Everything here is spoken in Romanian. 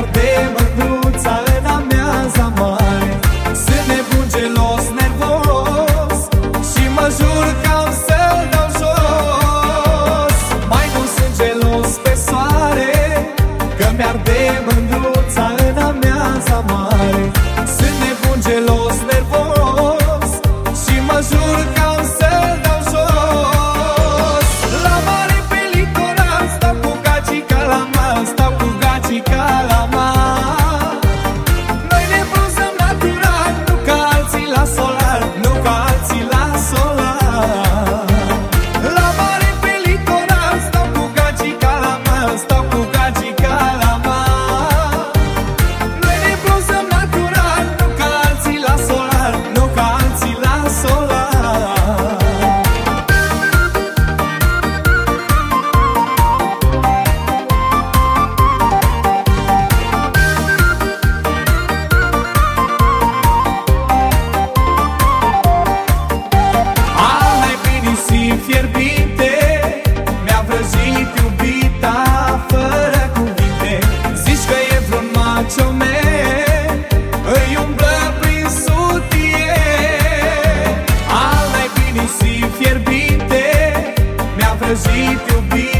chiar de mândruța în amiaza mare. Sunt nebun gelos, nervos Și mă jur că am să-l dau jos. Mai nu sunt gelos pe soare Că mi-arde mândruța în amiaza mare. Sunt nebun gelos, nervos Și mă jur că am Cause if you be